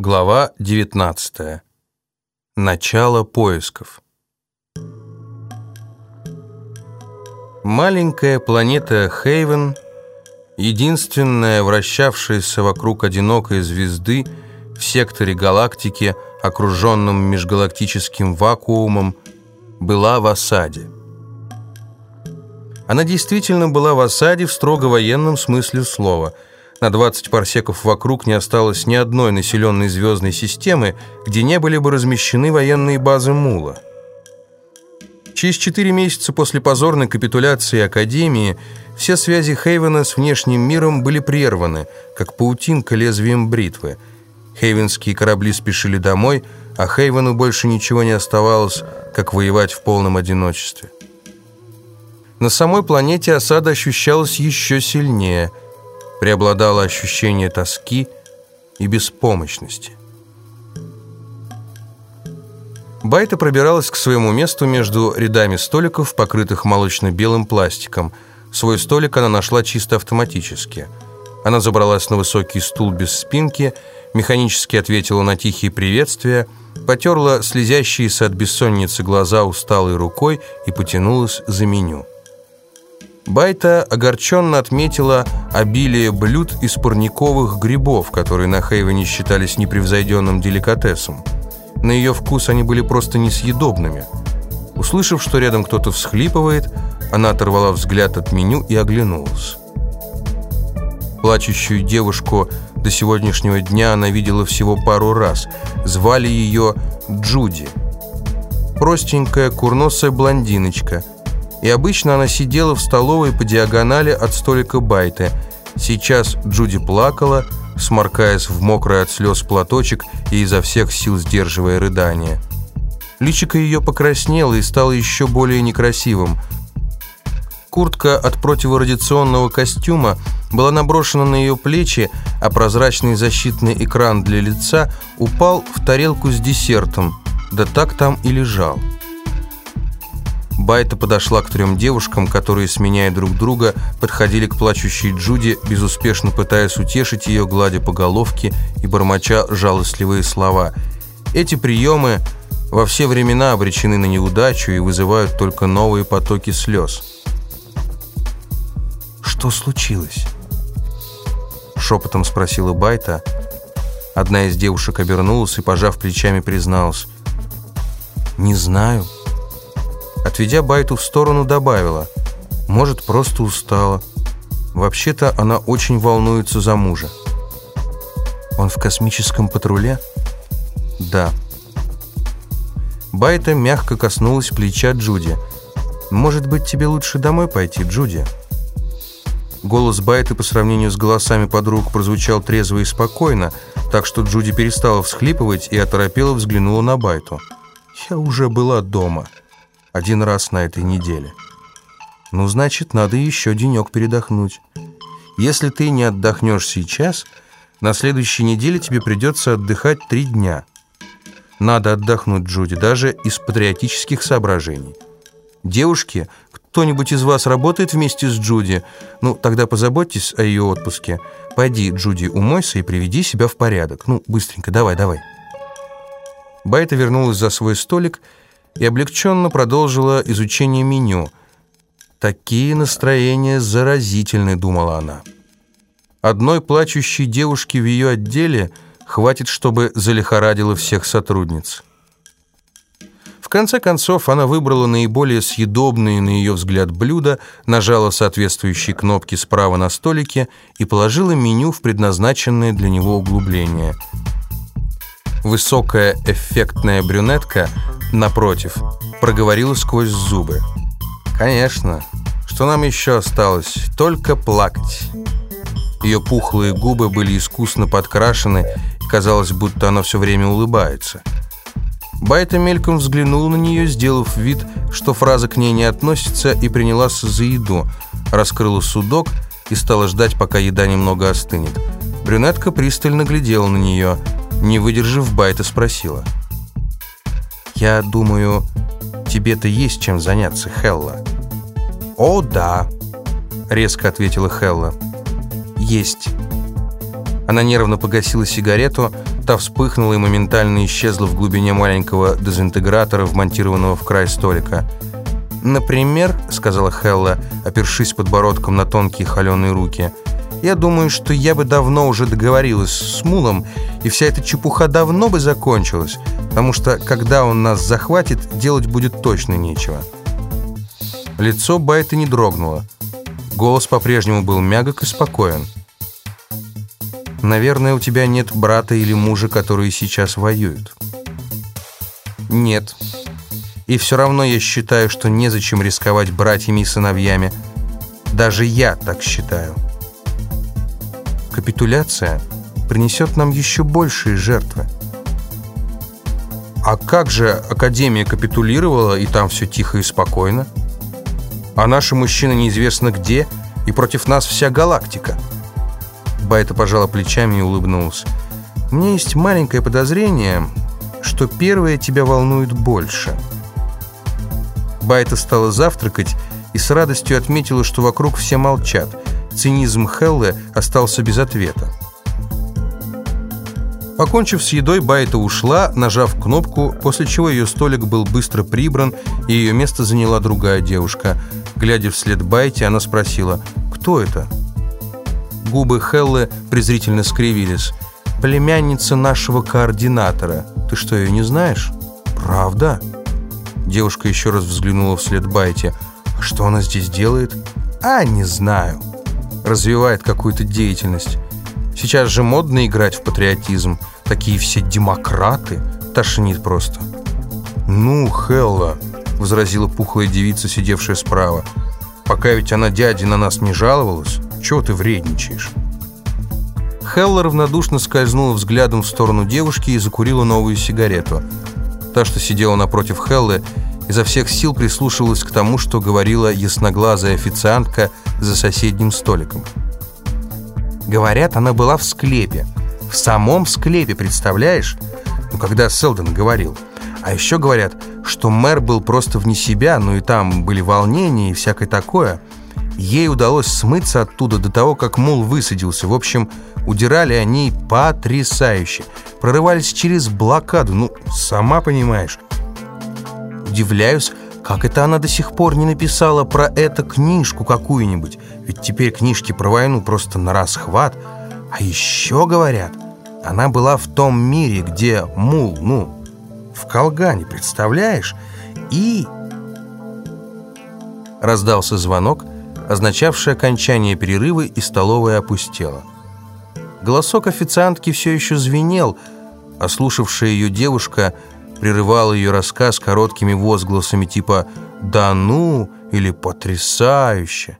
Глава 19. Начало поисков. Маленькая планета Хейвен, единственная вращавшаяся вокруг одинокой звезды в секторе галактики, окруженном межгалактическим вакуумом, была в осаде. Она действительно была в осаде в строго военном смысле слова – на 20 парсеков вокруг не осталось ни одной населенной звездной системы, где не были бы размещены военные базы Мула. Через четыре месяца после позорной капитуляции Академии все связи Хейвена с внешним миром были прерваны, как паутинка лезвием бритвы. Хейвенские корабли спешили домой, а Хейвену больше ничего не оставалось, как воевать в полном одиночестве. На самой планете осада ощущалась еще сильнее – преобладало ощущение тоски и беспомощности. Байта пробиралась к своему месту между рядами столиков, покрытых молочно-белым пластиком. Свой столик она нашла чисто автоматически. Она забралась на высокий стул без спинки, механически ответила на тихие приветствия, потерла слезящиеся от бессонницы глаза усталой рукой и потянулась за меню. Байта огорченно отметила обилие блюд из парниковых грибов, которые на Хейвене считались непревзойденным деликатесом. На ее вкус они были просто несъедобными. Услышав, что рядом кто-то всхлипывает, она оторвала взгляд от меню и оглянулась. Плачущую девушку до сегодняшнего дня она видела всего пару раз. Звали ее Джуди. Простенькая, курносая блондиночка – и обычно она сидела в столовой по диагонали от столика Байты. Сейчас Джуди плакала, сморкаясь в мокрый от слез платочек и изо всех сил сдерживая рыдание. Личико ее покраснело и стало еще более некрасивым. Куртка от противорадиационного костюма была наброшена на ее плечи, а прозрачный защитный экран для лица упал в тарелку с десертом, да так там и лежал. Байта подошла к трем девушкам, которые, сменяя друг друга, подходили к плачущей Джуди, безуспешно пытаясь утешить ее, гладя по головке и бормоча жалостливые слова. Эти приемы во все времена обречены на неудачу и вызывают только новые потоки слез. «Что случилось?» Шепотом спросила Байта. Одна из девушек обернулась и, пожав плечами, призналась. «Не знаю». Отведя Байту в сторону, добавила. Может, просто устала. Вообще-то она очень волнуется за мужа. Он в космическом патруле? Да. Байта мягко коснулась плеча Джуди. «Может быть, тебе лучше домой пойти, Джуди?» Голос Байты по сравнению с голосами подруг прозвучал трезво и спокойно, так что Джуди перестала всхлипывать и оторопела взглянула на Байту. «Я уже была дома» один раз на этой неделе. Ну, значит, надо еще денек передохнуть. Если ты не отдохнешь сейчас, на следующей неделе тебе придется отдыхать три дня. Надо отдохнуть, Джуди, даже из патриотических соображений. Девушки, кто-нибудь из вас работает вместе с Джуди? Ну, тогда позаботьтесь о ее отпуске. Пойди, Джуди, умойся и приведи себя в порядок. Ну, быстренько, давай, давай. Байта вернулась за свой столик и и облегченно продолжила изучение меню. «Такие настроения заразительны», — думала она. «Одной плачущей девушки в ее отделе хватит, чтобы залихорадило всех сотрудниц». В конце концов, она выбрала наиболее съедобные, на ее взгляд, блюда, нажала соответствующие кнопки справа на столике и положила меню в предназначенное для него углубление. Высокая эффектная брюнетка – напротив, проговорила сквозь зубы. «Конечно. Что нам еще осталось? Только плакать». Ее пухлые губы были искусно подкрашены, и казалось, будто она все время улыбается. Байта мельком взглянул на нее, сделав вид, что фраза к ней не относится, и принялась за еду. Раскрыла судок и стала ждать, пока еда немного остынет. Брюнетка пристально глядела на нее. Не выдержав, Байта спросила – «Я думаю, тебе-то есть чем заняться, Хелла». «О, да», — резко ответила Хелла. «Есть». Она нервно погасила сигарету, Та вспыхнула и моментально исчезла в глубине маленького дезинтегратора, вмонтированного в край столика. «Например», — сказала Хелла, опершись подбородком на тонкие холеные руки, «я думаю, что я бы давно уже договорилась с Мулом, и вся эта чепуха давно бы закончилась, потому что, когда он нас захватит, делать будет точно нечего». Лицо Байта не дрогнуло. Голос по-прежнему был мягок и спокоен. Наверное, у тебя нет брата или мужа, которые сейчас воюют. Нет. И все равно я считаю, что незачем рисковать братьями и сыновьями. Даже я так считаю. Капитуляция принесет нам еще большие жертвы. А как же Академия капитулировала, и там все тихо и спокойно? А наши мужчины неизвестно где, и против нас вся галактика – Байта пожала плечами и улыбнулся. «У меня есть маленькое подозрение, что первое тебя волнует больше». Байта стала завтракать и с радостью отметила, что вокруг все молчат. Цинизм Хеллы остался без ответа. Покончив с едой, Байта ушла, нажав кнопку, после чего ее столик был быстро прибран, и ее место заняла другая девушка. Глядя вслед Байте, она спросила «Кто это?» Губы Хеллы презрительно скривились. «Племянница нашего координатора. Ты что, ее не знаешь?» «Правда?» Девушка еще раз взглянула вслед Байте. «А что она здесь делает?» «А, не знаю. Развивает какую-то деятельность. Сейчас же модно играть в патриотизм. Такие все демократы. Тошнит просто». «Ну, Хелла», — возразила пухлая девица, сидевшая справа. «Пока ведь она дяде на нас не жаловалась». Чего ты вредничаешь?» Хелла равнодушно скользнула взглядом в сторону девушки и закурила новую сигарету. Та, что сидела напротив Хеллы, изо всех сил прислушивалась к тому, что говорила ясноглазая официантка за соседним столиком. Говорят, она была в склепе. В самом склепе, представляешь? Ну, когда Селдон говорил. А еще говорят, что мэр был просто вне себя, ну и там были волнения и всякое такое – Ей удалось смыться оттуда до того, как мул высадился. В общем, удирали они потрясающе. Прорывались через блокаду, ну, сама понимаешь. Удивляюсь, как это она до сих пор не написала про это книжку какую-нибудь. Ведь теперь книжки про войну просто на расхват. А еще говорят, она была в том мире, где мул, ну, в Колгане, представляешь? И... Раздался звонок, означавшее окончание перерыва, и столовая опустела. Голосок официантки все еще звенел, а слушавшая ее девушка прерывала ее рассказ короткими возгласами типа «Да ну!» или «Потрясающе!».